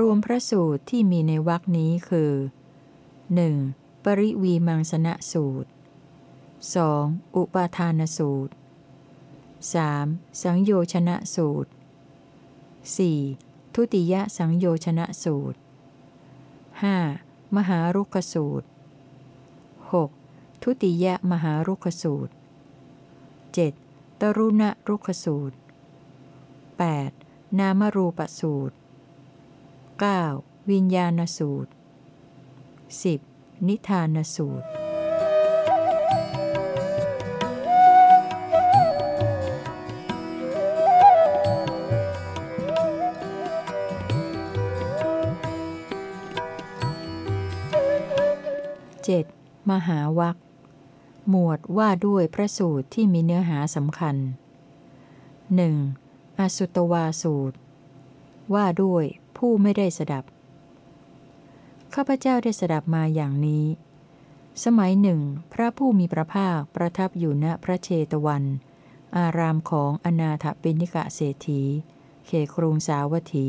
รวมพระสูตรที่มีในวรคนี้คือ 1. ปริวีมังสนะสูตร 2. อุปาทานสูตร 3. สังโยชนะสูตร 4. ทุติยสังโยชนะสูตร 5. มหารุกสูตร 6. ทุติยมหารุกสูตร 7. ตรุณรุกสูตร 8. นามรูปสูตร 9. วิญญาณสูตร 10. นิทานสูตร 7. มหาวัคหมวดว่าด้วยพระสูตรที่มีเนื้อหาสำคัญ 1. อสุตวาสูตร ว่าด้วย ผู้ไม่ได้สดับ ข้าพเจ้าได้สดับมาอย่างนี้ สมัยหนึ่ง พระผู้มีพระภาคประทับอยู่ณพระเชตวัน อารามของอนาถปิณิกะเศรษฐี เขครุงสาวัตถี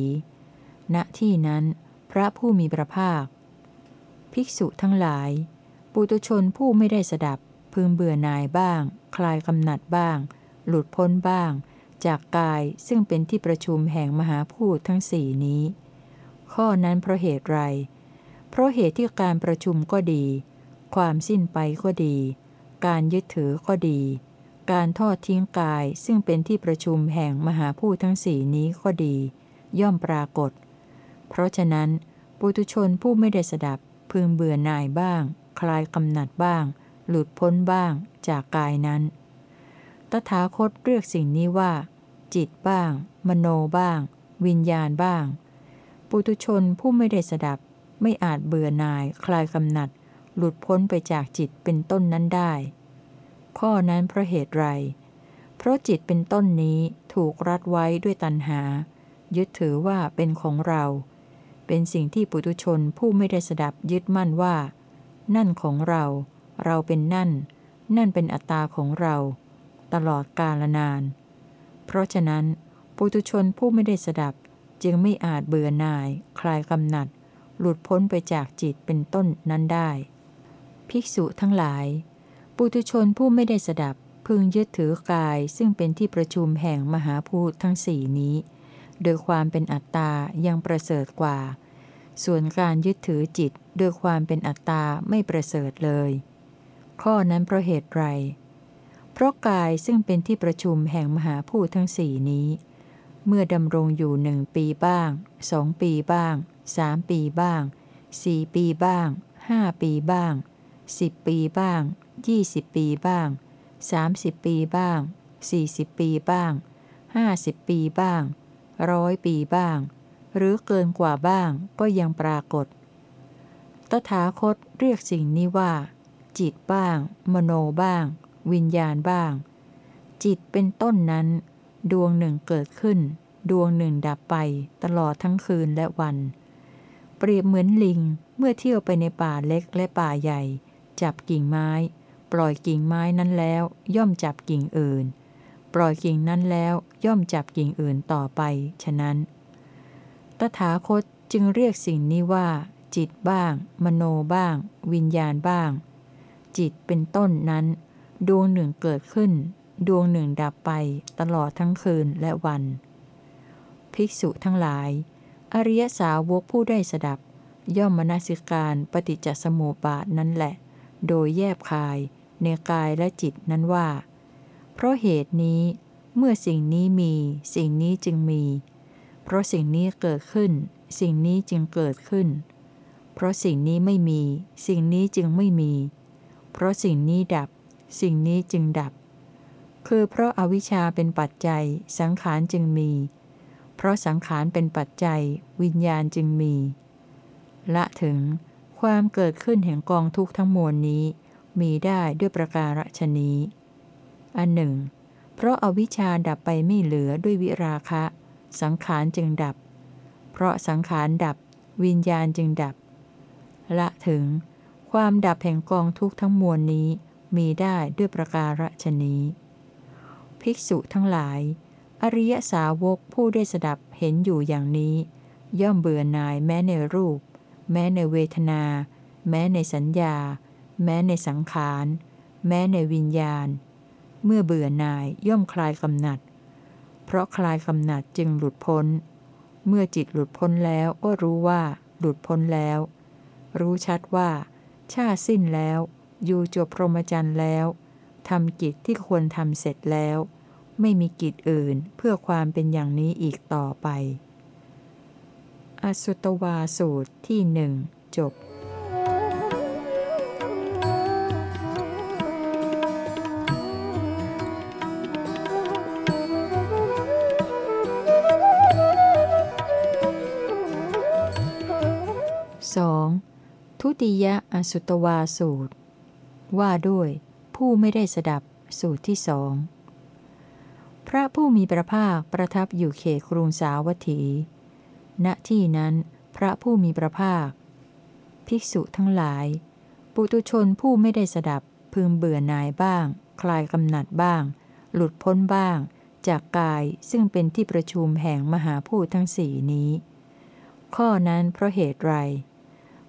ณที่นั้นพระผู้มีพระภาค ภิกษุทั้งหลาย ปุตุชนผู้ไม่ได้สดับ พึงเบื่อนายบ้าง คลายกำหนัดบ้าง หลุดพ้นบ้างจากกายซึ่งเป็นที่ประชุมแห่งมหาพูดทั้งสี่นี้ ข้อนั้นเพราะเหตุไร เพราะเหตุที่การประชุมก็ดี ความสิ้นไปก็ดี การยึดถือก็ดี การทอดทิ้งกายซึ่งเป็นที่ประชุมแห่งมหาพูดทั้งสี่นี้ก็ดี ย่อมปรากฏ เพราะฉะนั้น ปุตุชนผู้ไม่ได้สดับพึงเบื่อหน่ายบ้าง คลายกำหนัดบ้าง หลุดพ้นบ้างจากกายนั้น ตถาคตเรียกสิ่งนี้ว่า จิตบ้าง มโนบ้าง วิญญาณบ้าง ปุตุชนผู้ไม่ได้สดับ ไม่อาจเบื่อหน่าย คลายกำหนัด หลุดพ้นไปจากจิตเป็นต้นนั้นได้ ข้อนั้นเพราะเหตุไร เพราะจิตเป็นต้นนี้ถูกรัดไว้ด้วยตัณหา ยึดถือว่าเป็นของเรา เป็นสิ่งที่ปุตุชนผู้ไม่ได้สดับยึดมั่นว่า นั่นของเรา เราเป็นนั่น นั่นเป็นอัตตาของเรา ตลอดกาลนาน เพราะฉะนั้นปุตุชนผู้ไม่ได้สดับ จึงไม่อาจเบื่อหน่าย คลายกำหนัด หลุดพ้นไปจากจิตเป็นต้นนั้นได้ ภิกษุทั้งหลาย ปุตุชนผู้ไม่ได้สดับ พึงยึดถือกายซึ่งเป็นที่ประชุมแห่งมหาพูดทั้งสี่นี้ โดยความเป็นอัตตายังประเสริฐกว่า ส่วนการยึดถือจิตโดยความเป็นอัตตาไม่ประเสริฐเลย ข้อนั้นเพราะเหตุไร เพราะกายซึ่งเป็นที่ประชุมแห่งมหาพูดทั้งสี่นี้ เมื่อดำรงอยู่หนึ่งปีบ้างสองปีบ้างสามปีบ้างสี่ปีบ้างห้าปีบ้างสิบปีบ้างยี่สิบปีบ้างสามสิบปีบ้างสี่สิบปีบ้างห้าสิบปีบ้างร้อยปีบ้าง หรือเกินกว่าบ้างก็ยังปรากฏ ตถาคตเรียกสิ่งนี้ว่า จิตบ้าง มโนบ้าง วิญญาณบ้าง จิตเป็นต้นนั้น ดวงหนึ่งเกิดขึ้น ดวงหนึ่งดับไป ตลอดทั้งคืนและวัน เปรียบเหมือนลิงเมื่อเที่ยวไปในป่าเล็กและป่าใหญ่ จับกิ่งไม้ ปล่อยกิ่งไม้นั้นแล้ว ย่อมจับกิ่งอื่น ปล่อยกิ่งนั้นแล้วย่อมจับกิ่งอื่นต่อไป ฉะนั้น ตถาคตจึงเรียกสิ่งนี้ว่า จิตบ้าง มโนบ้าง วิญญาณบ้าง จิตเป็นต้นนั้น ดวงหนึ่งเกิดขึ้น ดวงหนึ่งดับไปตลอดทั้งคืนและวัน ภิกษุทั้งหลาย อริยสาวกผู้ได้สดับ ย่อมมนสิการปฏิจจสมุปบาทนั้นแหละ โดยแยบคายในกายและจิตนั้นว่า เพราะเหตุนี้เมื่อสิ่งนี้มีสิ่งนี้จึงมี เพราะสิ่งนี้เกิดขึ้น สิ่งนี้จึงเกิดขึ้น เพราะสิ่งนี้ไม่มี สิ่งนี้จึงไม่มี เพราะสิ่งนี้ดับ สิ่งนี้จึงดับ คือเพราะอาวิชชาเป็นปัจจัย สังขารจึงมี เพราะสังขารเป็นปัจจัย วิญญาณจึงมี ละถึงความเกิดขึ้นแห่งกองทุกข์ทั้งมวลนี้ มีได้ด้วยประการฉนี้อันหนึ่ง เพราะอาวิชชาดับไปไม่เหลือด้วยวิราคะ สังขารจึงดับ เพราะสังขารดับ วิญญาณจึงดับ ละถึง ความดับแห่งกองทุกข์ทั้งมวลนี้มีได้ด้วยประการฉนี้ ภิกษุทั้งหลาย อริยสาวกผู้ได้สดับเห็นอยู่อย่างนี้ ย่อมเบื่อหน่ายแม้ในรูป แม้ในเวทนา แม้ในสัญญา แม้ในสังขาร แม้ในวิญญาณ เมื่อเบื่อหน่ายย่อมคลายกำหนัด เพราะคลายกำหนัดจึงหลุดพ้น เมื่อจิตหลุดพ้นแล้วก็รู้ว่า หลุดพ้นแล้ว รู้ชัดว่า ชาสิ้นแล้ว อยู่จบพรหมจรรย์แล้วทำกิจที่ควรทำเสร็จแล้ว ไม่มีกิจอื่นเพื่อความเป็นอย่างนี้อีกต่อไป อสุตวาสูตรที่หนึ่งจบ 2. ทุติยอสุตวาสูตร ว่าด้วยผู้ไม่ได้สดับสูตรที่สอง ระผู้มีพระภาคประทับอยู่เขตกรุงสาวัตถี ณ ที่นั้นพระผู้มีพระภาค ภิกษุทั้งหลาย ปุตุชนผู้ไม่ได้สดับพึงเบื่อหน่ายบ้าง คลายกำหนัดบ้าง หลุดพ้นบ้าง จากกายซึ่งเป็นที่ประชุมแห่งมหาพูดทั้งสี่นี้ ข้อนั้นเพราะเหตุไร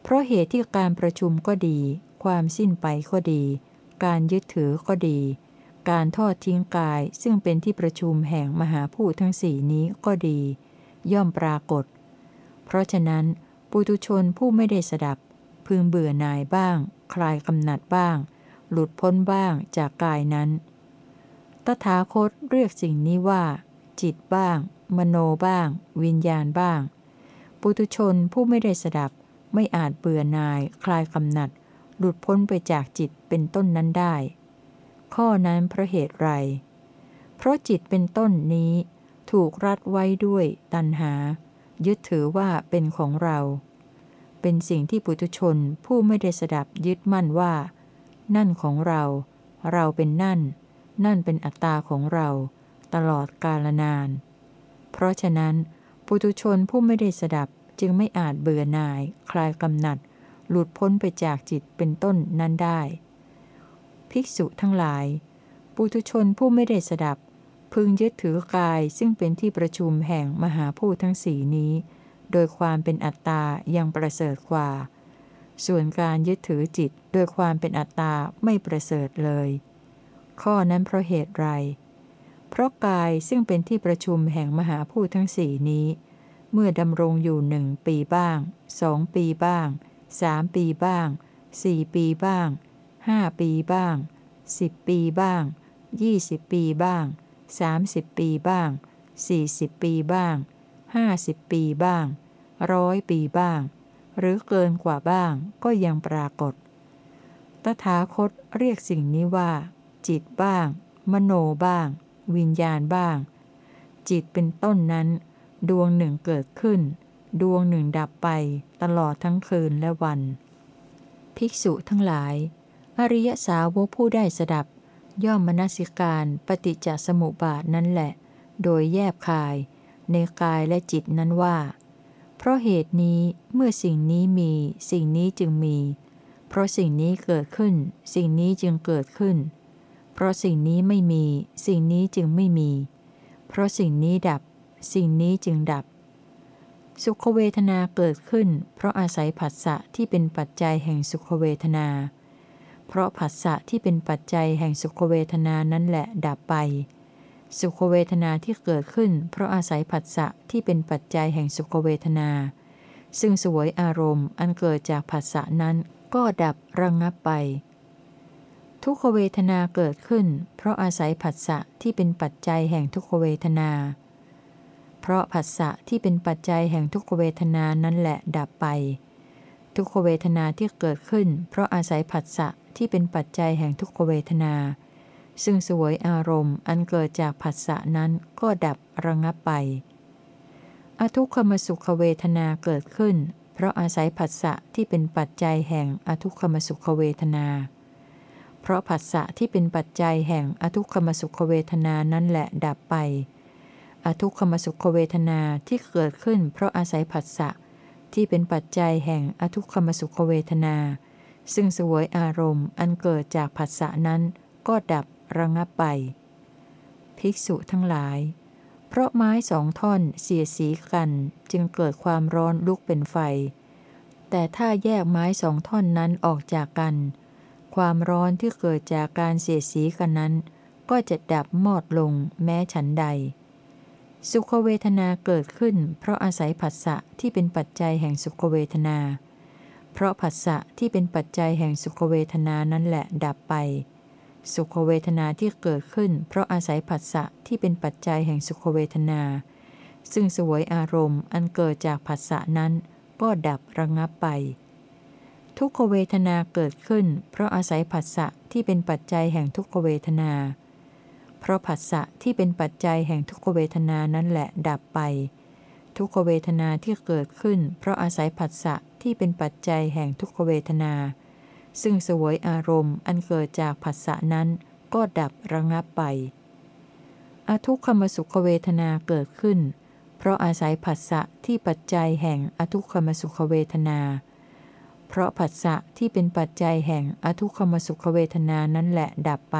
เพราะเหตุที่การประชุมก็ดี ความสิ้นไปก็ดี การยึดถือก็ดี การทอดทิ้งกายซึ่งเป็นที่ประชุมแห่งมหาพูดทั้งสี่นี้ก็ดี ย่อมปรากฏ เพราะฉะนั้น ปุตุชนผู้ไม่ได้สดับ พึงเบื่อหน่ายบ้าง คลายกำหนัดบ้าง หลุดพ้นบ้างจากกายนั้น ตถาคตเรียกสิ่งนี้ว่า จิตบ้าง มโนบ้าง วิญญาณบ้าง ปุตุชนผู้ไม่ได้สดับ ไม่อาจเบื่อหน่าย คลายกำหนัด หลุดพ้นไปจากจิตเป็นต้นนั้นได้ ข้อนั้นเพราะเหตุไร เพราะจิตเป็นต้นนี้ ถูกรัดไว้ด้วยตัณหา ยึดถือว่าเป็นของเรา เป็นสิ่งที่ปุตุชนผู้ไม่ได้สดับยึดมั่นว่า นั่นของเรา เราเป็นนั่น นั่นเป็นอัตตาของเรา ตลอดกาลนาน เพราะฉะนั้น ปุตุชนผู้ไม่ได้สดับจึงไม่อาจเบื่อหน่าย คลายกำหนัด หลุดพ้นไปจากจิตเป็นต้นนั้นได้ ภิกษุทั้งหลาย ปุตุชนผู้ไม่ได้สดับ พึงยึดถือกายซึ่งเป็นที่ประชุมแห่งมหาพูดทั้งสีนี้ โดยความเป็นอัตตายังประเสริฐกว่า ส่วนการยึดถือจิตโดยความเป็นอัตตาไม่ประเสริฐเลย ข้อนั้นเพราะเหตุไร เพราะกายซึ่งเป็นที่ประชุมแห่งมหาพูดทั้งสี่นี้ เมื่อดำรงอยู่หนึ่งปีบ้างสองปีบ้างสามปีบ้างสี่ปีบ้าง ห้าปีบ้างสิบปีบ้างยี่สิบปีบ้างสามสิบปีบ้างสี่สิบปีบ้างห้าสิบปีบ้างร้อยปีบ้าง หรือเกินกว่าบ้างก็ยังปรากฏ ตถาคตเรียกสิ่งนี้ว่า จิตบ้าง มโนบ้าง วิญญาณบ้าง จิตเป็นต้นนั้น ดวงหนึ่งเกิดขึ้น ดวงหนึ่งดับไปตลอดทั้งคืนและวัน ภิกษุทั้งหลาย อริยสาวกผู้ได้สดับ ย่อมมนสิการปฏิจจสมุปบาทนั่นแหละ โดยแยบคาย ในกายและจิตนั้นว่า เพราะเหตุนี้เมื่อสิ่งนี้มี สิ่งนี้จึงมี เพราะสิ่งนี้เกิดขึ้น สิ่งนี้จึงเกิดขึ้น เพราะสิ่งนี้ไม่มี สิ่งนี้จึงไม่มี เพราะสิ่งนี้ดับ สิ่งนี้จึงดับสุขเวทนาเกิดขึ้น เพราะอาศัยผัสสะที่เป็นปัจจัยแห่งสุขเวทนา เพราะผัสสะที่เป็นปัจจัยแห่งสุขเวทนานั้นแหละดับไป สุขเวทนาที่เกิดขึ้น เพราะอาศัยผัสสะที่เป็นปัจจัยแห่งสุขเวทนา ซึ่งสวยอารมณ์ อันเกิดจากผัสสะนั้นก็ดับระงงับไป ทุกขเวทนาเกิดขึ้น เพราะอาศัยผัสสะที่เป็นปัจจัยแห่งทุกขเวทนา เพราะผัสสะที่เป็นปัจจัยแห่งทุกขเวทนานั้นแหละดับไปทุกขเวทนาที่เกิดขึ้น เพราะอาศัยผัสสะ ที่เป็นปัจจัยแห่งทุกขเวทนา ซึ่งสวยอารมณ์อันเกิดจากผัสสะนั้นก็ดับระงับไป อทุกขมสุขเวทนาเกิดขึ้น เพราะอาศัยผัสสะที่เป็นปัจจัยแห่งอทุกขมสุขเวทนา เพราะผัสสะที่เป็นปัจจัยแห่งอทุกขมสุขเวทนานั้นแหละดับไป อทุกขมสุขเวทนาที่เกิดขึ้น เพราะอาศัยผัสสะที่เป็นปัจจัยแห่งอทุกขมสุขเวทนา ซึ่งสวยอารมณ์อันเกิดจากผัสสะนั้นก็ดับระงับไป ภิกษุทั้งหลาย เพราะไม้สองท่อนเสียสีกันจึงเกิดความร้อนลุกเป็นไฟ แต่ถ้าแยกไม้สองท่อนนั้นออกจากกัน ความร้อนที่เกิดจากการเสียสีกันนั้น ก็จะดับมอดลงแม้ฉันใด สุขเวทนาเกิดขึ้น เพราะอาศัยผัสสะที่เป็นปัจจัยแห่งสุขเวทนา เพราะผัสสะที่เป็นปัจจัยแห่งสุขเวทนานั้นแหละดับไป สุขเวทนาที่เกิดขึ้น เพราะอาศัยผัสสะที่เป็นปัจจัยแห่งสุขเวทนา ซึ่งสวยอารมณ์อันเกิดจากผัสสะนั้น ก็ดับระงับไป ทุกขเวทนาเกิดขึ้น เพราะอาศัยผัสสะที่เป็นปัจจัยแห่งทุกขเวทนา เพราะผัสสะที่เป็นปัจจัยแห่งทุกขเวทนานั้นแหละดับไป ทุกขเวทนาที่เกิดขึ้น เพราะอาศัยผัสสะ ที่เป็นปัจจัยแห่งทุกขเวทนา ซึ่งสวยอารมณ์อันเกิดจากผัสสะนั้นก็ดับระงับไป อทุกขมสุขเวทนาเกิดขึ้น เพราะอาศัยผัสสะที่ปัจจัยแห่งอทุกขมสุขเวทนา เพราะผัสสะที่เป็นปัจจัยแห่งอทุกขมสุขเวทนานั้นแหละดับไป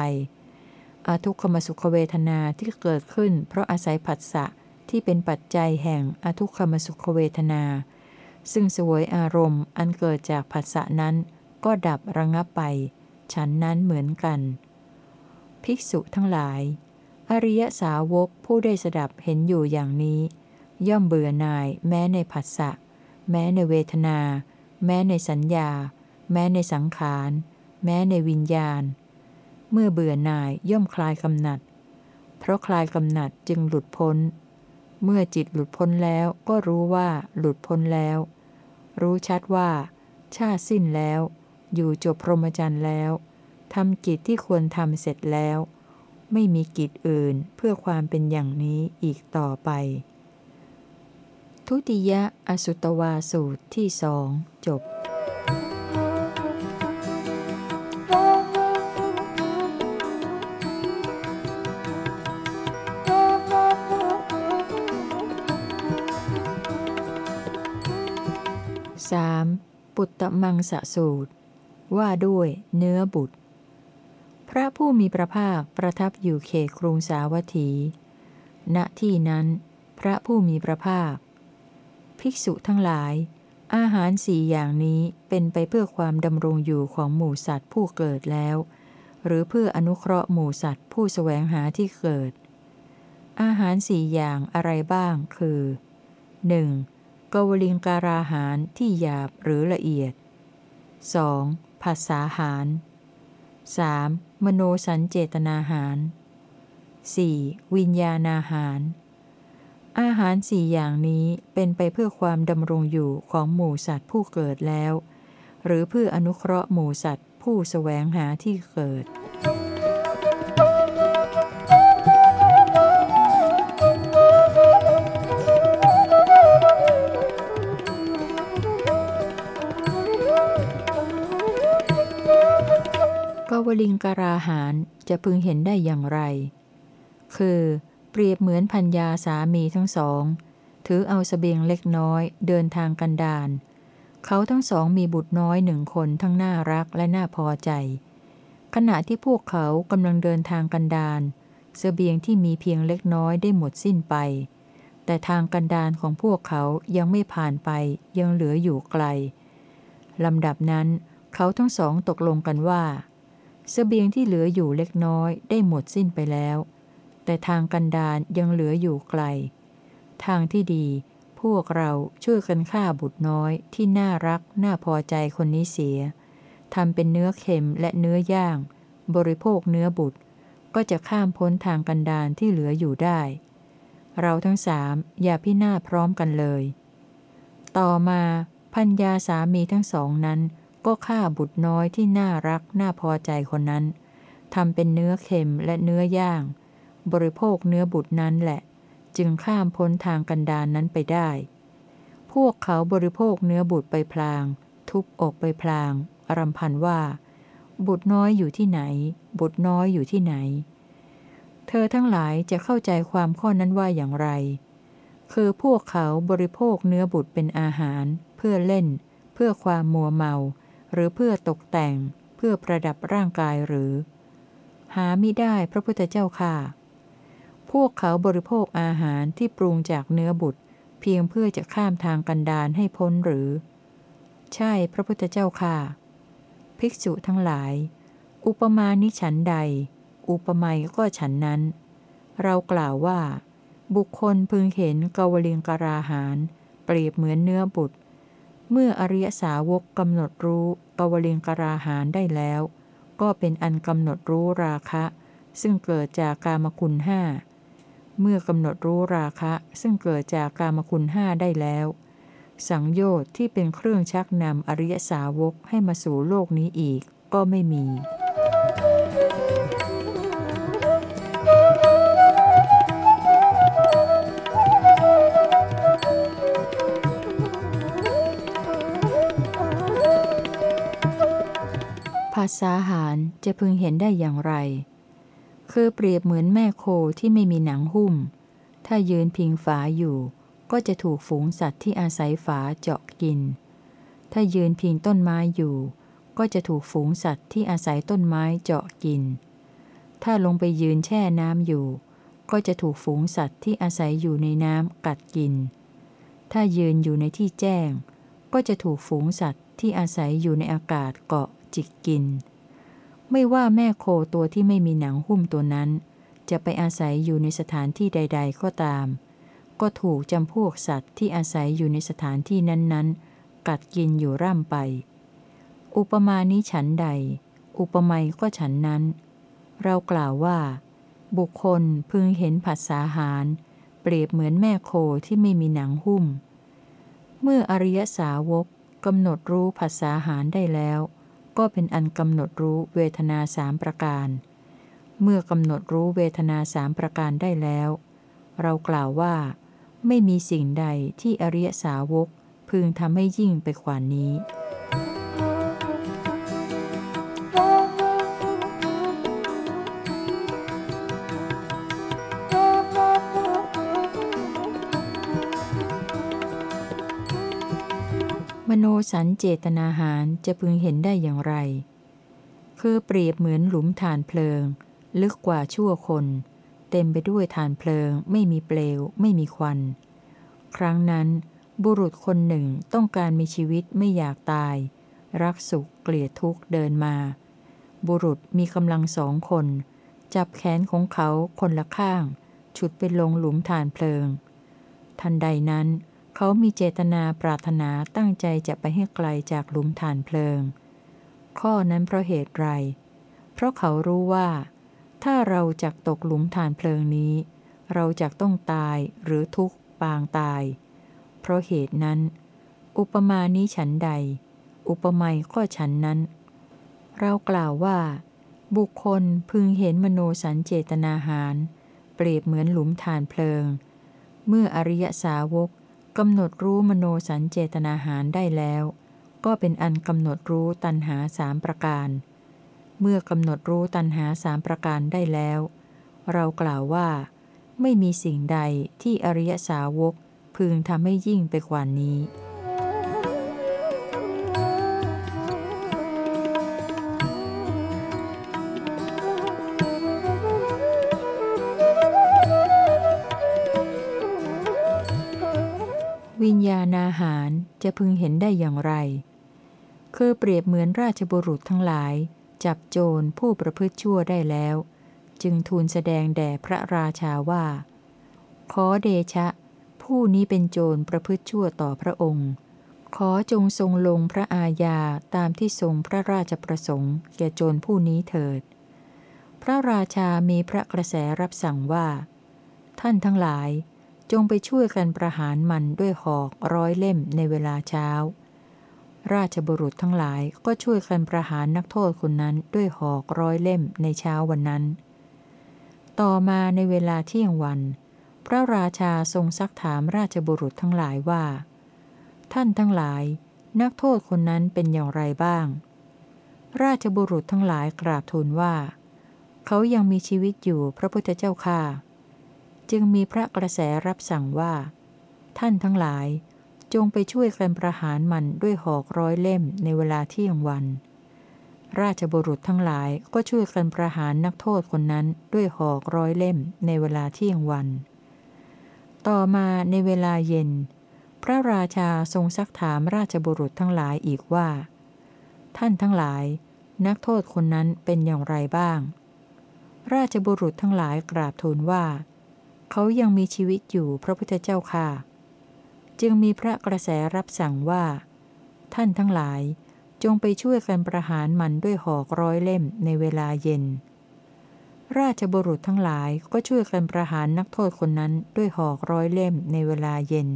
อทุกขมสุขเวทนาที่เกิดขึ้น เพราะอาศัยผัสสะที่เป็นปัจจัยแห่งอทุกขมสุขเวทนา ซึ่งสวยอารมณ์อันเกิดจากผัสสะนั้นก็ดับระงับไป ฉันนั้นเหมือนกัน ภิกษุทั้งหลาย อริยสาวกผู้ได้สดับเห็นอยู่อย่างนี้ ย่อมเบื่อหน่ายแม้ในผัสสะ แม้ในเวทนา แม้ในสัญญา แม้ในสังขาร แม้ในวิญญาณ เมื่อเบื่อหน่ายย่อมคลายกำหนัด เพราะคลายกำหนัดจึงหลุดพ้น เมื่อจิตหลุดพ้นแล้วก็รู้ว่าหลุดพ้นแล้ว รู้ชัดว่า ชาติสิ้นแล้ว อยู่จบพรหมจรรย์แล้วทำกิจที่ควรทำเสร็จแล้ว ไม่มีกิจอื่นเพื่อความเป็นอย่างนี้อีกต่อไป ทุติยะอสุตวาสูตรที่สองจบ ปุตตมังสะสูตร ว่าด้วยเนื้อบุตร พระผู้มีพระภาคประทับอยู่เขตกรุงสาวัตถี ณที่นั้น พระผู้มีพระภาค ภิกษุทั้งหลาย อาหารสี่อย่างนี้เป็นไปเพื่อความดำรงอยู่ของหมู่สัตว์ผู้เกิดแล้ว หรือเพื่ออนุเคราะห์หมู่สัตว์ผู้สแสวงหาที่เกิด อาหารสี่อย่างอะไรบ้างคือ 1. กวลิงการาหารที่หยาบหรือละเอียด 2. ภาษาหาร 3. มโนสัญเจตนาหาร 4. วิญญาณอาหาร อาหารสี่อย่างนี้เป็นไปเพื่อความดำรงอยู่ของหมู่สัตว์ผู้เกิดแล้ว หรือเพื่ออนุเคราะห์หมู่สัตว์ผู้สแสวงหาที่เกิด วลิงการาหารจะพึงเห็นได้อย่างไร คือ เปรียบเหมือนพัญญาสามีทั้งสอง ถือเอาสเสบียงเล็กน้อยเดินทางกันดาน เขาทั้งสองมีบุตรน้อยหนึ่งคนทั้งน่ารักและน่าพอใจ ขณะที่พวกเขากำลังเดินทางกันดานสเสบียงที่มีเพียงเล็กน้อยได้หมดสิ้นไป แต่ทางกันดานของพวกเขายังไม่ผ่านไปยังเหลืออยู่ไกลลำดับนั้น เขาทั้งสองตกลงกันว่า สเสบียงที่เหลืออยู่เล็กน้อยได้หมดสิ้นไปแล้ว แต่ทางกันดานยังเหลืออยู่ไกล ทางที่ดี พวกเราช่วยกันฆ่าบุตรน้อยที่น่ารักน่าพอใจคนนี้เสียทำเป็นเนื้อเค็มและเนื้อย่าง บริโภคเนื้อบุตร ก็จะข้ามพ้นทางกันดานที่เหลืออยู่ได้ เราทั้งสามอย่าพินาศพร้อมกันเลย ต่อมาพัญญาสามีทั้งสองนั้น ก็ฆ่าบุตรน้อยที่น่ารักน่าพอใจคนนั้นทำเป็นเนื้อเค็มและเนื้อย่าง บริโภคเนื้อบุตรนั้นแหละ จึงข้ามพ้นทางกันดานนั้นไปได้ พวกเขาบริโภคเนื้อบุตรไปพลาง ทุบอกไปพลางรำพันว่า บุตรน้อยอยู่ที่ไหน บุตรน้อยอยู่ที่ไหน เธอทั้งหลายจะเข้าใจความข้อนั้นว่าอย่างไร คือพวกเขาบริโภคเนื้อบุตรเป็นอาหาร เพื่อเล่น เพื่อความมัวเมา หรือเพื่อตกแต่ง เพื่อประดับร่างกายหรือ หาไม่ได้พระพุทธเจ้าค่ะ พวกเขาบริโภคอาหารที่ปรุงจากเนื้อบุตร เพียงเพื่อจะข้ามทางกันดารให้พ้นหรือ ใช่พระพุทธเจ้าค่ะ ภิกษุทั้งหลาย อุปมาณิฉันใด อุปไมยก็ฉันนั้น เรากล่าวว่า บุคคลพึงเห็นกวลิงกราหาร เปรียบเหมือนเนื้อบุตร เมื่ออริยสาวกกำหนดรู้กวลิงกราหารได้แล้ว ก็เป็นอันกำหนดรู้ราคะ ซึ่งเกิดจากกามคุณห้าเมื่อกำหนดรู้ราคะ ซึ่งเกิดจากกามคุณห้าได้แล้ว สังโยชน์ที่เป็นเครื่องชักนำอริยสาวกให้มาสู่โลกนี้อีกก็ไม่มี ภาษาหารจะพึงเห็นได้อย่างไร คือเปรียบเหมือนแม่โคที่ไม่มีหนังหุ้ม ถ้ายืนพิงฝาอยู่ ก็จะถูกฝูงสัตว์ที่อาศัยฝาเจาะกิน ถ้ายืนพิงต้นไม้อยู่ ก็จะถูกฝูงสัตว์ที่อาศัยต้นไม้เจาะกิน ถ้าลงไปยืนแช่น้ำอยู่ ก็จะถูกฝูงสัตว์ที่อาศัยอยู่ในน้ำกัดกิน ถ้ายืนอยู่ในที่แจ้ง ก็จะถูกฝูงสัตว์ที่อาศัยอยู่ในอากาศเกาะ จิกกิน ไม่ว่าแม่โคตัวที่ไม่มีหนังหุ้มตัวนั้น จะไปอาศัยอยู่ในสถานที่ใด ๆ ก็ตาม ก็ถูกจำพวกสัตว์ที่อาศัยอยู่ในสถานที่นั้นๆ กัดกินอยู่ร่ำไป อุปมานี้ฉันใด อุปไมยก็ฉันนั้น เรากล่าวว่า บุคคลพึงเห็นผัสสาหาร เปรียบเหมือนแม่โคที่ไม่มีหนังหุ้ม เมื่ออริยสาวกกำหนดรู้ผัสสาหารได้แล้ว ก็เป็นอันกำหนดรู้เวทนาสามประการ เมื่อกำหนดรู้เวทนาสามประการได้แล้ว เรากล่าวว่า ไม่มีสิ่งใดที่อริยสาวกพึงทำให้ยิ่งไปกว่านี้ มโนสันเจตนาหารจะพึงเห็นได้อย่างไร คือเปรียบเหมือนหลุมฐานเพลิง ลึกกว่าชั่วคน เต็มไปด้วยฐานเพลิง ไม่มีเปลว ไม่มีควัน ครั้งนั้น บุรุษคนหนึ่งต้องการมีชีวิตไม่อยากตาย รักสุขเกลียดทุกข์เดินมา บุรุษมีกำลังสองคน จับแขนของเขาคนละข้าง ฉุดไปลงหลุมฐานเพลิง ทันใดนั้น เขามีเจตนาปรารถนาตั้งใจจะไปให้ไกลจากหลุมฐานเพลิง ข้อนั้นเพราะเหตุไร เพราะเขารู้ว่า ถ้าเราจักตกหลุมฐานเพลิงนี้ เราจักต้องตายหรือทุกข์ปางตาย เพราะเหตุนั้น อุปมานี้ฉันใด อุปไมยก็ฉันนั้น เรากล่าวว่า บุคคลพึงเห็นมโนสันเจตนาหาร เปรียบเหมือนหลุมฐานเพลิง เมื่ออริยสาวก กำหนดรู้มโนสัญเจตนาหารได้แล้ว ก็เป็นอันกำหนดรู้ตัณหาสามประการ เมื่อกำหนดรู้ตัณหาสามประการได้แล้ว เรากล่าวว่า ไม่มีสิ่งใดที่อริยสาวกพึงทำให้ยิ่งไปกว่านี้ วิญญาณอาหารจะพึงเห็นได้อย่างไร คือเปรียบเหมือนราชบุรุษทั้งหลาย จับโจรผู้ประพฤติชั่วได้แล้ว จึงทูลแสดงแด่พระราชาว่า ขอเดชะ ผู้นี้เป็นโจรประพฤติชั่วต่อพระองค์ ขอจงทรงลงพระอาญาตามที่ทรงพระราชประสงค์ แก่โจรผู้นี้เถิด พระราชามีพระกระแสรับสั่งว่า ท่านทั้งหลาย จงไปช่วยกันประหารมันด้วยหอกร้อยเล่มในเวลาเช้า ราชบุรุษทั้งหลายก็ช่วยกันประหารนักโทษคนนั้นด้วยหอกร้อยเล่มในเช้าวันนั้น ต่อมาในเวลาเที่ยงวัน พระราชาทรงซักถามราชบุรุษทั้งหลายว่า ท่านทั้งหลาย นักโทษคนนั้นเป็นอย่างไรบ้าง ราชบุรุษทั้งหลายกราบทูลว่า เขายังมีชีวิตอยู่พระพุทธเจ้าค่า จึงมีพระกระแสรับสั่งว่า ท่านทั้งหลาย จงไปช่วยกันประหารมันด้วยหอกร้อยเล่มในเวลาเที่ยงวัน ราชบุรุษทั้งหลายก็ช่วยกันประหารนักโทษคนนั้นด้วยหอกร้อยเล่มในเวลาเที่ยงวัน ต่อมาในเวลาเย็น พระราชาทรงซักถามราชบุรุษทั้งหลายอีกว่า ท่านทั้งหลาย นักโทษคนนั้นเป็นอย่างไรบ้าง ราชบุรุษทั้งหลายกราบทูลว่า เขายังมีชีวิตอยู่พระพุทธเจ้าค่ะ จึงมีพระกระแสรับสั่งว่า ท่านทั้งหลายจงไปช่วยกันประหารมันด้วยหอกร้อยเล่มในเวลาเย็น ราชบุรุษทั้งหลายก็ช่วยกันประหารนักโทษคนนั้นด้วยหอกร้อยเล่มในเวลาเย็น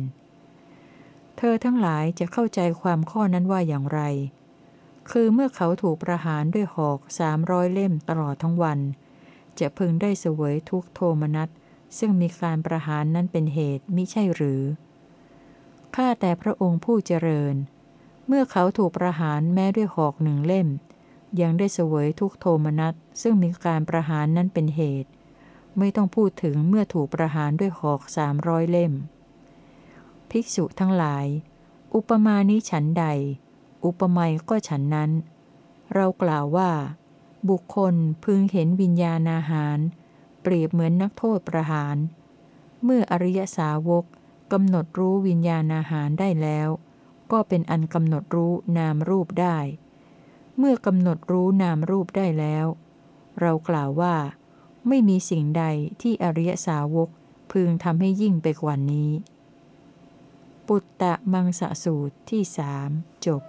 เธอทั้งหลายจะเข้าใจความข้อนั้นว่าอย่างไร คือเมื่อเขาถูกประหารด้วยหอกสามร้อยเล่มตลอดทั้งวัน จะพึงได้เสวยทุกโทมนัส ซึ่งมีการประหารนั้นเป็นเหตุมิใช่หรือ ข้าแต่พระองค์ผู้เจริญ เมื่อเขาถูกประหารแม้ด้วยหอกหนึ่งเล่ม ยังได้เสวยทุกโทมนัสซึ่งมีการประหารนั้นเป็นเหตุ ไม่ต้องพูดถึงเมื่อถูกประหารด้วยหอกสามร้อยเล่ม ภิกษุทั้งหลาย อุปมานี้ฉันใด อุปไมยก็ฉันนั้น เรากล่าวว่า บุคคลพึงเห็นวิญญาณอาหาร เปรียบเหมือนนักโทษประหาร เมื่ออริยสาวกกำหนดรู้วิญญาณอาหารได้แล้ว ก็เป็นอันกำหนดรู้นามรูปได้ เมื่อกำหนดรู้นามรูปได้แล้ว เรากล่าวว่า ไม่มีสิ่งใดที่อริยสาวกพึงทำให้ยิ่งไปกว่านี้ ปุตตะมังสะสูตรที่สามจบ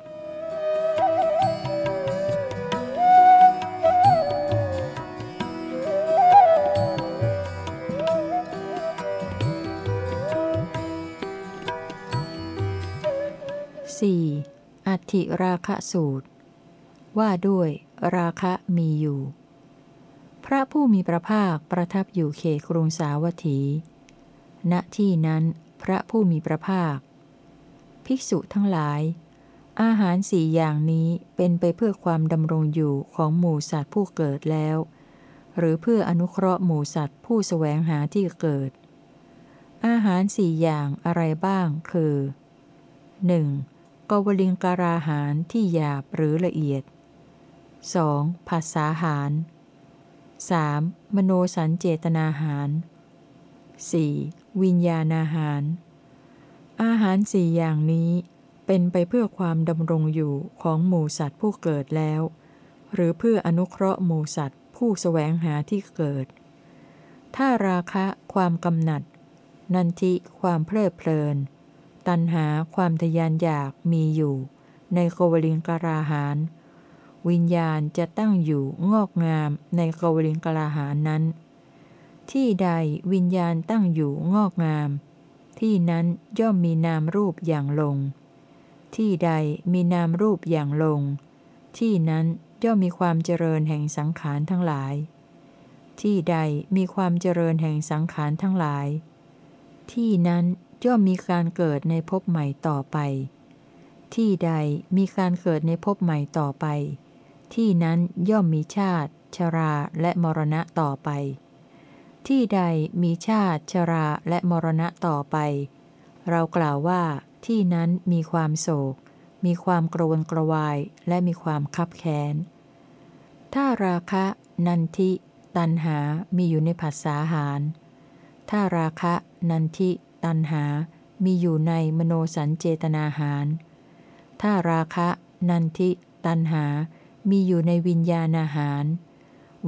อัติราคะสูตร ว่าด้วย ราคะมีอยู่ พระผู้มีพระภาคประทับอยู่เขตกรุงสาวัตถี ณที่นั้นพระผู้มีพระภาค ภิกษุทั้งหลาย อาหารสี่อย่างนี้เป็นไปเพื่อความดำรงอยู่ของหมู่สัตว์ผู้เกิดแล้ว หรือเพื่ออนุเคราะห์หมู่สัตว์ผู้สแสวงหาที่เกิด อาหารสี่อย่างอะไรบ้างคือ 1. กวลิงการาหารที่หยาบหรือละเอียด 2. ภาษาหาร 3. มโนสันเจตนาหาร 4. วิญญาณอาหาร อาหารสี่อย่างนี้เป็นไปเพื่อความดำรงอยู่ของหมู่สัตว์ผู้เกิดแล้ว หรือเพื่ออนุเคราะห์หมู่สัตว์ผู้สแสวงหาที่เกิด ถ้าราคะความกำหนัด นันทิความเพลิดเพลิน ตัณหาความทยานอยากมีอยู่ ในโกวลิงกราหารวิญญาณจะตั้งอยู่งอกงามในโกวลิงกราหารนั้น ที่ใดวิญญาณตั้งอยู่งอกงาม ที่นั้นย่อมมีนามรูปอย่างลง ที่ใดมีนามรูปอย่างลง ที่นั้นย่อมมีความเจริญแห่งสังขารทั้งหลาย ที่ใดมีความเจริญแห่งสังขารทั้งหลาย ที่นั้น ย่อมมีการเกิดในภพใหม่ต่อไป ที่ใดมีการเกิดในภพใหม่ต่อไป ที่นั้นย่อมมีชาติ ชราและมรณะต่อไป ที่ใดมีชาติชราและมรณะต่อไป เรากล่าวว่าที่นั้นมีความโศก มีความกระวนกระวายและมีความคับแค้น ถ้าราคะ นันทิ ตันหา มีอยู่ในผัสสาหาร ถ้าราคะ นันทิ ตัณหา มีอยู่ในมโนสัญเจตนาหาร ถ้าราคะ นันทิ ตัณหา มีอยู่ในวิญญาณอาหาร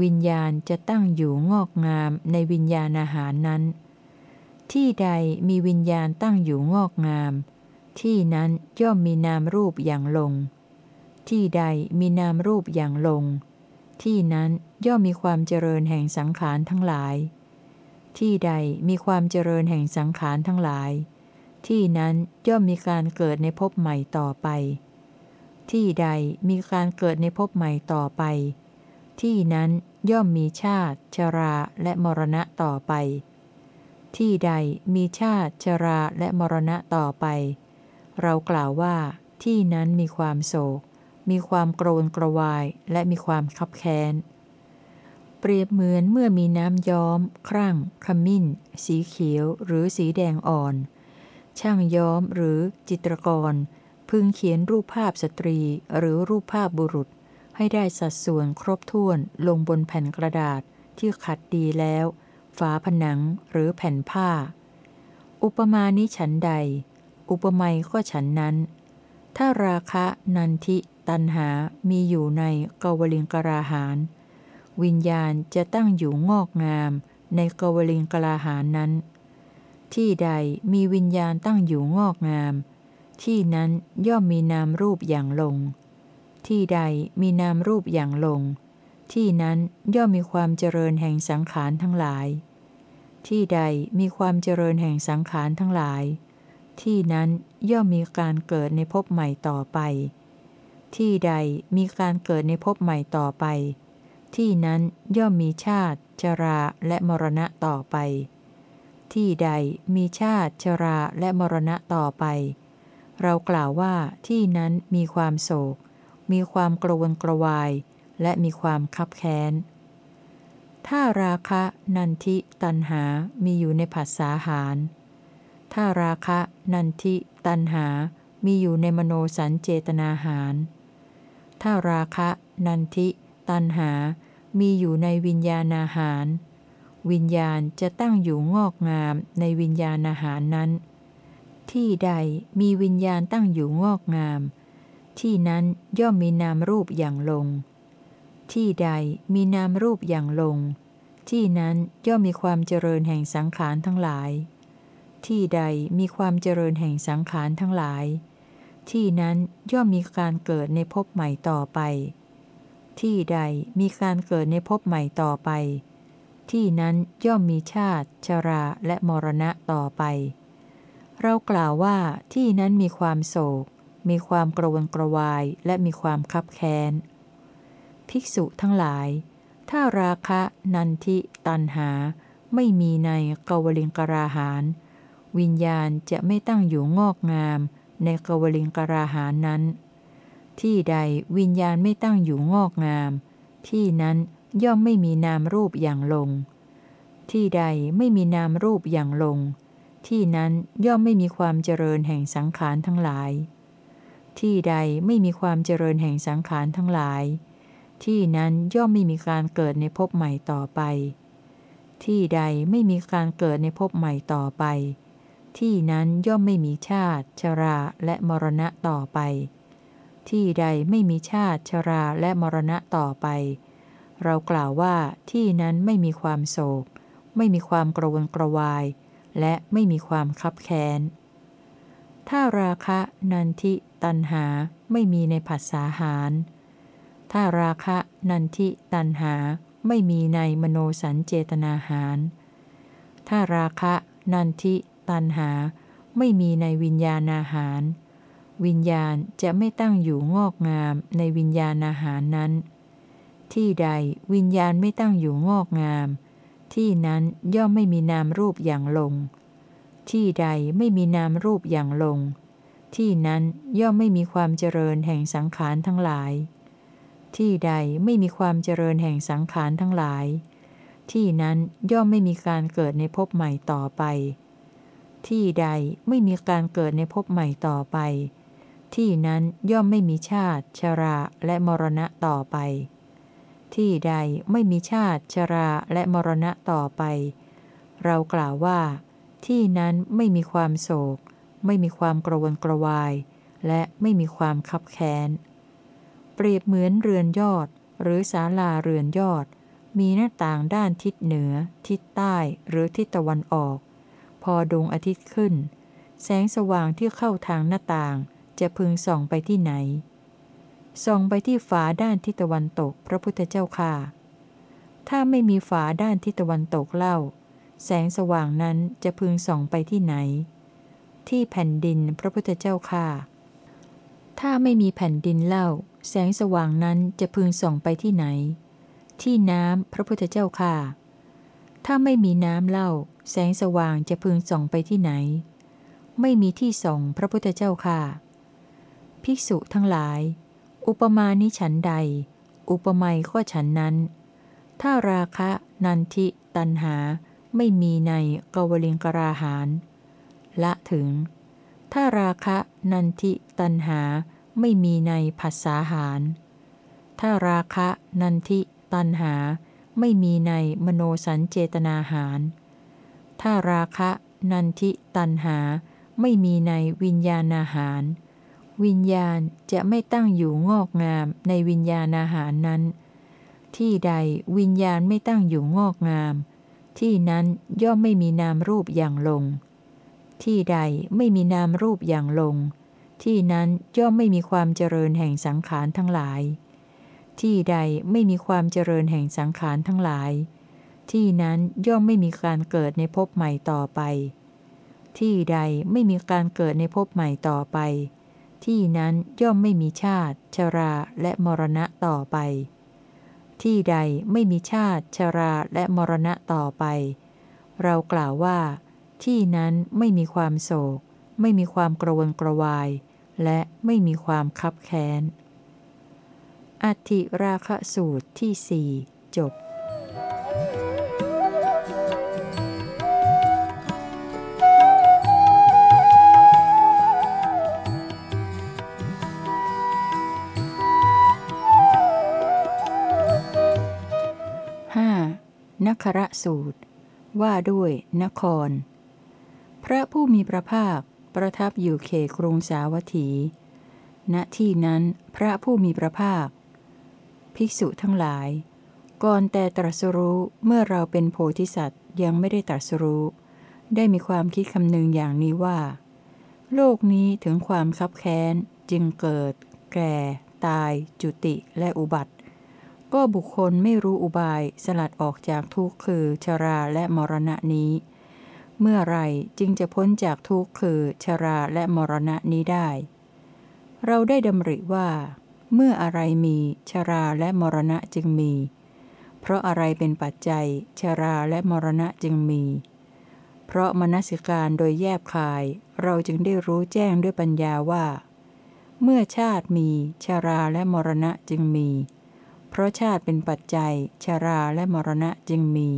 วิญญาณจะตั้งอยู่งอกงามในวิญญาณอาหารนั้น ที่ใดมีวิญญาณตั้งอยู่งอกงาม ที่นั้นย่อมมีนามรูปอย่างลง ที่ใดมีนามรูปอย่างลง ที่นั้นย่อมมีความเจริญแห่งสังขารทั้งหลาย ที่ใดมีความเจริญแห่งสังขารทั้งหลาย ที่นั้นย่อมมีการเกิดในภพใหม่ต่อไป ที่ใดมีการเกิดในภพใหม่ต่อไป ที่นั้นย่อมมีชาติ ชราและมรณะต่อไป ที่ใดมีชาติ ชราและมรณะต่อไป เรากล่าวว่า ที่นั้นมีความโศก มีความโกรนกระวายและมีความคับแค้น เปรียบเหมือนเมื่อมีน้ำย้อม ครั่ง ขมิ้น สีเขียว หรือสีแดงอ่อน ช่างย้อมหรือจิตรกร พึงเขียนรูปภาพสตรีหรือรูปภาพบุรุษ ให้ได้สัดส่วนครบถ้วนลงบนแผ่นกระดาษที่ขัดดีแล้ว ฝาผนังหรือแผ่นผ้า อุปมานี้ฉันใด อุปไมยก็ฉันนั้น ถ้าราคะนันทิ ตันหามีอยู่ในกวลิงกราหาน วิญญาณจะตั้งอยู่งอกงามในกวลิงกราหานั้น ที่ใดมีวิญญาณตั้งอยู่งอกงาม ที่นั้นย่อมมีนามรูปอย่างลง ที่ใดมีนามรูปอย่างลง ที่นั้นย่อมมีความเจริญแห่งสังขารทั้งหลาย ที่ใดมีความเจริญแห่งสังขารทั้งหลาย ที่นั้นย่อมมีการเกิดในภพใหม่ต่อไป ที่ใดมีการเกิดในภพใหม่ต่อไป ที่นั้นย่อมมีชาติ ชราและมรณะต่อไป ที่ใดมีชาติ ชราและมรณะต่อไป เรากล่าวว่าที่นั้นมีความโศก มีความกระวนกระวาย และมีความคับแค้น ถ้าราคะ นันทิตันหา มีอยู่ในผัสสาหาร ถ้าราคะ นันทิ ตันหา มีอยู่ในมโนสันเจตนาหาร ถ้าราคะ นันทิ ตันหา มีอยู่ในวิญญาณอาหาร วิญญาณจะตั้งอยู่งอกงามในวิญญาณอาหารนั้น ที่ใดมีวิญญาณตั้งอยู่งอกงาม ที่นั้นย่อมมีนามรูปอย่างลง ที่ใดมีนามรูปอย่างลง ที่นั้นย่อมมีความเจริญแห่งสังขารทั้งหลาย ที่ใดมีความเจริญแห่งสังขารทั้งหลายที่นั้นย่อมมีการเกิดในภพใหม่ต่อไป ที่ใดมีการเกิดในภพใหม่ต่อไป ที่นั้นย่อมมีชาติ ชราและมรณะต่อไป เรากล่าวว่าที่นั้นมีความโศก มีความกระวนกระวายและมีความคับแค้น ภิกษุทั้งหลาย ถ้าราคะ นันทิ ตันหา ไม่มีในกวลิงกราหานวิญญาณจะไม่ตั้งอยู่งอกงามในกวลิงกราหานนั้น ที่ใดวิญญาณไม่ตั้งอยู่งอกงาม ที่นั้นย่อมไม่มีนามรูปอย่างลง ที่ใดไม่มีนามรูปอย่างลง ที่นั้นย่อมไม่มีความเจริญแห่งสังขารทั้งหลาย ที่ใดไม่มีความเจริญแห่งสังขารทั้งหลาย ที่นั้นย่อมไม่มีการเกิดในภพใหม่ต่อไป ที่ใดไม่มีการเกิดในภพใหม่ต่อไป ที่นั้นย่อมไม่มีชาติ ชราและมรณะต่อไป ที่ใดไม่มีชาติชราและมรณะต่อไป เรากล่าวว่าที่นั้นไม่มีความโศก ไม่มีความกระวนกระวาย และไม่มีความคับแค้น ถ้าราคะนันทิตันหาไม่มีในผัสสาหาร ถ้าราคะนันทิตันหาไม่มีในมโนสันเจตนาหาร ถ้าราคะนันทิตันหาไม่มีในวิญญาณอาหาร วิญญาณจะไม่ตั้งอยู่งอกงามในวิญญาณอาหารนั้น ที่ใดวิญญาณไม่ตั้งอยู่งอกงาม ที่นั้นย่อมไม่มีนามรูปอย่างลง ที่ใดไม่มีนามรูปอย่างลง ที่นั้นย่อมไม่มีความเจริญแห่งสังขารทั้งหลาย ที่ใดไม่มีความเจริญแห่งสังขารทั้งหลาย ที่นั้นย่อมไม่มีการเกิดในภพใหม่ต่อไป ที่ใดไม่มีการเกิดในภพใหม่ต่อไป ที่นั้นย่อมไม่มีชาติ ชราและมรณะต่อไป ที่ใดไม่มีชาติ ชราและมรณะต่อไป เรากล่าวว่า ที่นั้นไม่มีความโศก ไม่มีความกระวนกระวาย และไม่มีความคับแค้น เปรียบเหมือนเรือนยอด หรือศาลาเรือนยอด มีหน้าต่างด้านทิศเหนือ ทิศใต้หรือทิศตะวันออก พอดวงอาทิตย์ขึ้น แสงสว่างที่เข้าทางหน้าต่าง จะพึงส่องไปที่ไหน ส่องไปที่ฝาด้านทิศตะวันตกพระพุทธเจ้าค่ะ ถ้าไม่มีฝาด้านทิศตะวันตกเล่า แสงสว่างนั้นจะพึงส่องไปที่ไหน ที่แผ่นดินพระพุทธเจ้าค่ะ ถ้าไม่มีแผ่นดินเล่า แสงสว่างนั้นจะพึงส่องไปที่ไหน ที่น้ำพระพุทธเจ้าค่ะ ถ้าไม่มีน้ำเล่า แสงสว่างจะพึงส่องไปที่ไหนไม่มีที่ส่องพระพุทธเจ้าค่ะ ภิกษุทั้งหลาย อุปมาณิฉันใด อุปไมยก็ฉันนั้น ถ้าราคะ นันทิ ตันหา ไม่มีในกวลิงกราหารละถึง ถ้าราคะ นันทิ ตันหา ไม่มีในผัสสาหาร ถ้าราคะ นันทิ ตันหา ไม่มีในมโนสัญเจตนาหาร ถ้าราคะ นันทิ ตันหา ไม่มีในวิญญาณอาหาร วิญญาณจะไม่ตั้งอยู่งอกงามในวิญญาณอาหารนั้น ที่ใดวิญญาณไม่ตั้งอยู่งอกงาม ที่นั้นย่อมไม่มีนามรูปอย่างลง ที่ใดไม่มีนามรูปอย่างลง ที่นั้นย่อมไม่มีความเจริญแห่งสังขารทั้งหลาย ที่ใดไม่มีความเจริญแห่งสังขารทั้งหลาย ที่นั้นย่อมไม่มีการเกิดในภพใหม่ต่อไป ที่ใดไม่มีการเกิดในภพใหม่ต่อไป ที่นั้นย่อมไม่มีชาติ ชราและมรณะต่อไป ที่ใดไม่มีชาติ ชราและมรณะต่อไป เรากล่าวว่า ที่นั้นไม่มีความโศก ไม่มีความกระวนกระวาย และไม่มีความคับแค้น อธิราคะสูตรที่สี่จบ นัคระสูตร ว่าด้วยนคร พระผู้มีพระภาคประทับอยู่เขตกรุงสาวัตถี ณที่นั้นพระผู้มีพระภาค ภิกษุทั้งหลาย ก่อนแต่ตรัสรู้เมื่อเราเป็นโพธิสัตว์ยังไม่ได้ตรัสรู้ ได้มีความคิดคำนึงอย่างนี้ว่า โลกนี้ถึงความคับแค้นจึงเกิด แก่ ตาย จุติและอุบัติ ก็บุคคลไม่รู้อุบายสลัดออกจากทุกข์คือชราและมรณะนี้ เมื่อไรจึงจะพ้นจากทุกข์คือชราและมรณะนี้ได้ เราได้ดำริว่า เมื่ออะไรมีชราและมรณะจึงมี เพราะอะไรเป็นปัจจัย ชราและมรณะจึงมี เพราะมนสิการโดยแยบคาย เราจึงได้รู้แจ้งด้วยปัญญาว่า เมื่อชาติมีชราและมรณะจึงมี เพราะชาติเป็นปัจจัยชราและมรณะจึงมี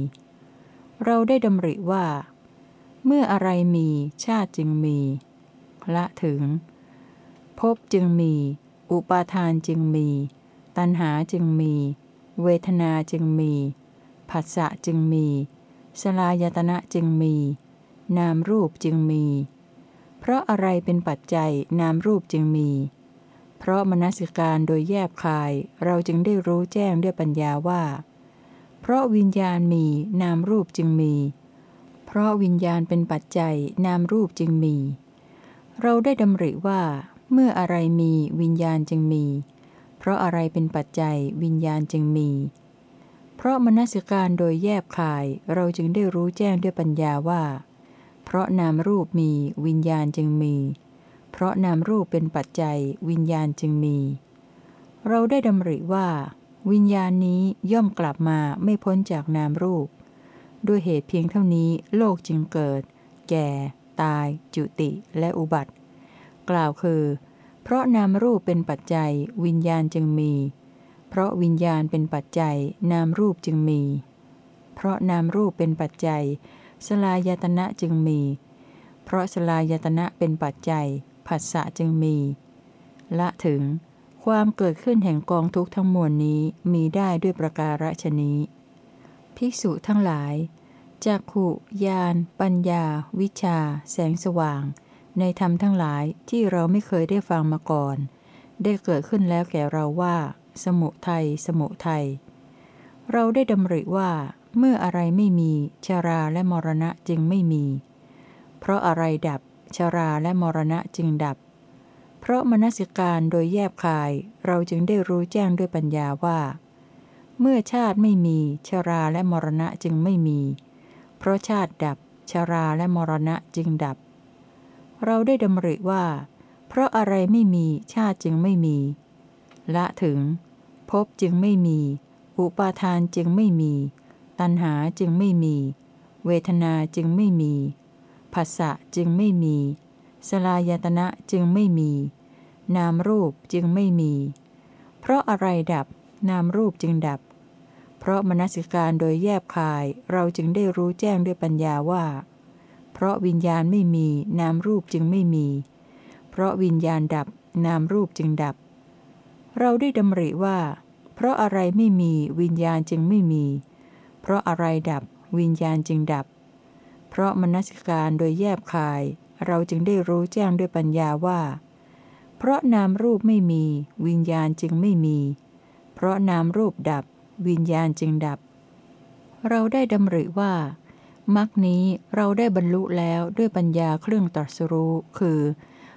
เราได้ดำริว่า เมื่ออะไรมีชาติจึงมี ละถึงภพจึงมี อุปาทานจึงมี ตัณหาจึงมี เวทนาจึงมีผัสสะจึงมี สลายตนะจึงมี นามรูปจึงมี เพราะอะไรเป็นปัจจัยนามรูปจึงมี เพราะมนสิการโดยแยบคาย เราจึงได้รู้แจ้งด้วยปัญญาว่า เพราะวิญญาณมีนามรูปจึงมี เพราะวิญญาณเป็นปัจจัยนามรูปจึงมี เราได้ดำริว่า เมื่ออะไรมีวิญญาณจึงมี เพราะอะไรเป็นปัจจัยวิญญาณจึงมี เพราะมนสิการโดยแยบคาย เราจึงได้รู้แจ้งด้วยปัญญาว่า เพราะนามรูปมีวิญญาณจึงมี เพราะนามรูปเป็นปัจจัยวิญญาณจึงมี เราได้ดำริว่า วิญญาณนี้ย่อมกลับมาไม่พ้นจากนามรูป ด้วยเหตุเพียงเท่านี้โลกจึงเกิด แก่ ตาย จุติและอุบัติ กล่าวคือ เพราะนามรูปเป็นปัจจัยวิญญาณจึงมี เพราะวิญญาณเป็นปัจจัยนามรูปจึงมี เพราะนามรูปเป็นปัจจัยสลายตนะจึงมี เพราะสลายตนะเป็นปัจจัย ผัสสะจึงมี ละถึง ความเกิดขึ้นแห่งกองทุกข์ทั้งมวลนี้มีได้ด้วยประการฉนี้ ภิกษุทั้งหลายจักขุยาน ปัญญา วิชา แสงสว่าง ในธรรมทั้งหลายที่เราไม่เคยได้ฟังมาก่อน ได้เกิดขึ้นแล้วแก่เราว่า สมุทัยสมุทัยเราได้ดำริว่า เมื่ออะไรไม่มี ชาราและมรณะจึงไม่มี เพราะอะไรดับ ชาราและมรณะจึงดับ เพราะมนสิการโดยแยบคายเราจึงได้รู้แจ้งด้วยปัญญาว่า เมื่อชาติไม่มีชาราและมรณะจึงไม่มี เพราะชาติดับชาราและมรณะจึงดับ เราได้ดำริว่า เพราะอะไรไม่มีชาติจึงไม่มี ละถึงภพจึงไม่มี อุปาทานจึงไม่มี ตัณหาจึงไม่มี เวทนาจึงไม่มี ผัสสะจึงไม่มี สลายตนะจึงไม่มี นามรูปจึงไม่มี เพราะอะไรดับ นามรูปจึงดับ เพราะมนสิการโดยแยบคายเราจึงได้รู้แจ้งด้วยปัญญาว่า เพราะวิญญาณไม่มี นามรูปจึงไม่มี เพราะวิญญาณดับ นามรูปจึงดับ เราได้ดำริว่า เพราะอะไรไม่มีวิญญาณจึงไม่มี เพราะอะไรดับ วิญญาณจึงดับ เพราะมนสิการโดยแยบคาย เราจึงได้รู้แจ้งด้วยปัญญาว่า เพราะนามรูปไม่มี วิญญาณจึงไม่มี เพราะนามรูปดับ วิญญาณจึงดับ เราได้ดำริว่ามรรคนี้เราได้บรรลุแล้วด้วยปัญญาเครื่องตรัสรู้ คือ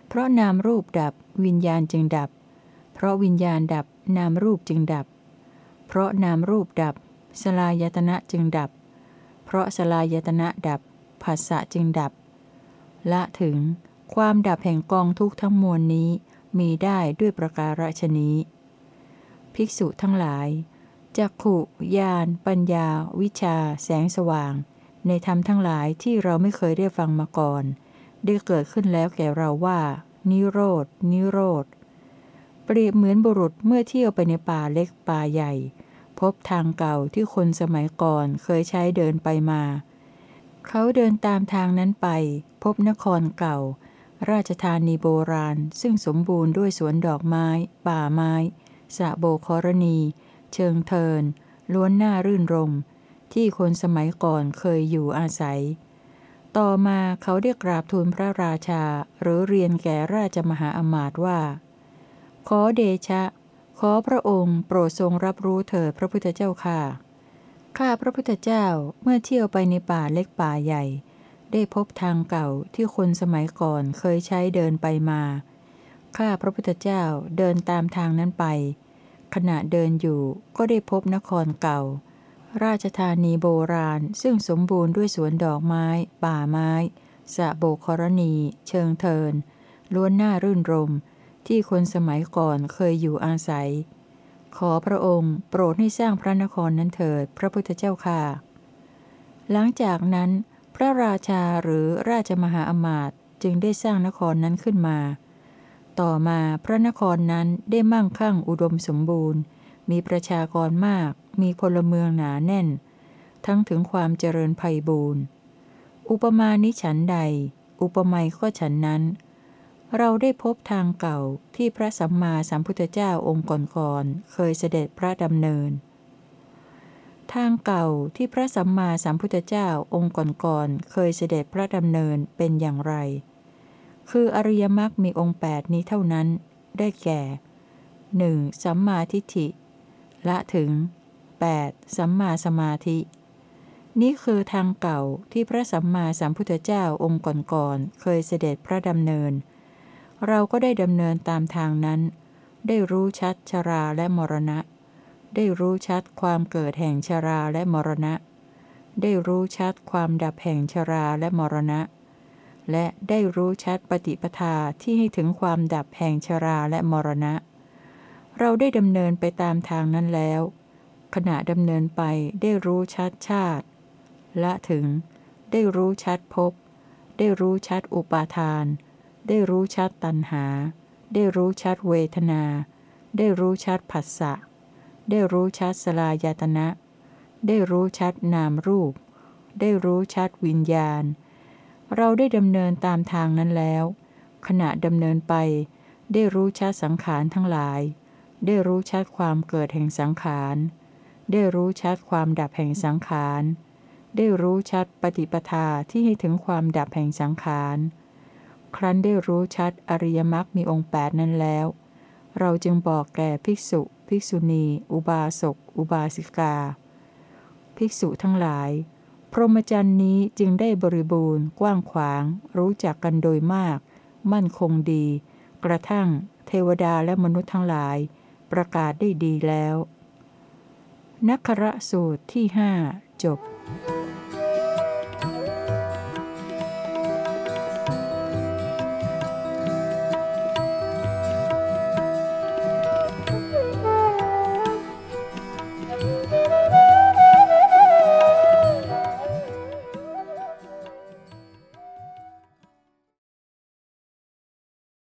เพราะนามรูปดับ วิญญาณจึงดับ เพราะวิญญาณดับ นามรูปจึงดับ เพราะนามรูปดับ สลายตนะจึงดับ เพราะสลายตนะดับ ภาษะจึงดับ ละถึงความดับแห่งกองทุกทั้งมวลนี้มีได้ด้วยประการฉนี้ ภิกษุทั้งหลายจักขุญาณปัญญา วิชา แสงสว่าง ในธรรมทั้งหลายที่เราไม่เคยได้ฟังมาก่อน ได้เกิดขึ้นแล้วแก่เราว่า นิโรดนิโรธเปรียบเหมือนบุรุษเมื่อเที่ยวไปในป่าเล็กป่าใหญ่ พบทางเก่าที่คนสมัยก่อนเคยใช้เดินไปมา เขาเดินตามทางนั้นไป พบนครเก่า ราชธานีโบราณ ซึ่งสมบูรณ์ด้วยสวนดอกไม้ ป่าไม้สะโบครณี เชิงเทิน ล้วนหน้ารื่นรม ที่คนสมัยก่อนเคยอยู่อาศัย ต่อมาเขาได้กราบทูลพระราชา หรือเรียนแก่ราชมหาอมาตย์ว่า ขอเดชะ ขอพระองค์โปรดทรงรับรู้เถิดพระพุทธเจ้าค่ะ ข้าพระพุทธเจ้าเมื่อเที่ยวไปในป่าเล็กป่าใหญ่ ได้พบทางเก่าที่คนสมัยก่อนเคยใช้เดินไปมา ข้าพระพุทธเจ้าเดินตามทางนั้นไป ขณะเดินอยู่ก็ได้พบนครเก่า ราชธานีโบราณซึ่งสมบูรณ์ด้วยสวนดอกไม้ ป่าไม้สะโบกรณี เชิงเทิน ล้วนหน้ารื่นรม ที่คนสมัยก่อนเคยอยู่อาศัย ขอพระองค์โปรดให้สร้างพระนครนั้นเถิด พระพุทธเจ้าค่ะ หลังจากนั้น พระราชาหรือราชมหาอมาตย์จึงได้สร้างนครนั้นขึ้นมา ต่อมาพระนครนั้นได้มั่งคั่งอุดมสมบูรณ์ มีประชากรมาก มีพลเมืองหนาแน่น ทั้งถึงความเจริญภัยบูรณ์ อุปมาณิฉันใด อุปไมยก็ฉันนั้น เราได้พบทางเก่าที่พระสัมมาสัมพุทธเจ้าองค์ก่อนๆเคยเสด็จพระดำเนิน ทางเก่าที่พระสัมมาสัมพุทธเจ้าองค์ก่อนๆเคยเสด็จพระดำเนินเป็นอย่างไร คืออริยมรรคมีองค์แปดนี้เท่านั้น ได้แก่ 1. สัมมาทิฏฐิ ละถึง 8. สัมมาสมาธิ นี้คือทางเก่าที่พระสัมมาสัมพุทธเจ้าองค์ก่อนๆเคยเสด็จพระดำเนินเเราก็ได้ดำเนินตามทางนั้น ได้รู้ชัดชราและมรณะ ได้รู้ชัดความเกิดแห่งชราและมรณะ ได้รู้ชัดความดับแห่งชราและมรณะ และได้รู้ชัดปฏิปทาที่ให้ถึงความดับแห่งชราและมรณะ เราได้ดำเนินไปตามทางนั้นแล้ว ขณะดำเนินไปได้รู้ชัดชาติ ละถึง ได้รู้ชัดพบ ได้รู้ชัดอุปาทาน ได้รู้ชัดตัณหา ได้รู้ชัดเวทนา ได้รู้ชัดผัสสะ ได้รู้ชัดสลายตนะ ได้รู้ชัดนามรูป ได้รู้ชัดวิญญาณ เราได้ดำเนินตามทางนั้นแล้ว ขณะดำเนินไป ได้รู้ชัดสังขารทั้งหลาย ได้รู้ชัดความเกิดแห่งสังขาร ได้รู้ชัดความดับแห่งสังขาร ได้รู้ชัดปฏิปทาที่ให้ถึงความดับแห่งสังขาร ครั้นได้รู้ชัดอริยมรรคมีองค์แปดนั้นแล้ว เราจึงบอกแก่ภิกษุ ภิกษุณี อุบาสก อุบาสิกา ภิกษุทั้งหลาย พรหมจรรย์นี้จึงได้บริบูรณ์ กว้างขวาง รู้จักกันโดยมาก มั่นคงดี กระทั่ง เทวดาและมนุษย์ทั้งหลาย ประกาศได้ดีแล้วนักระสูตรที่หจบ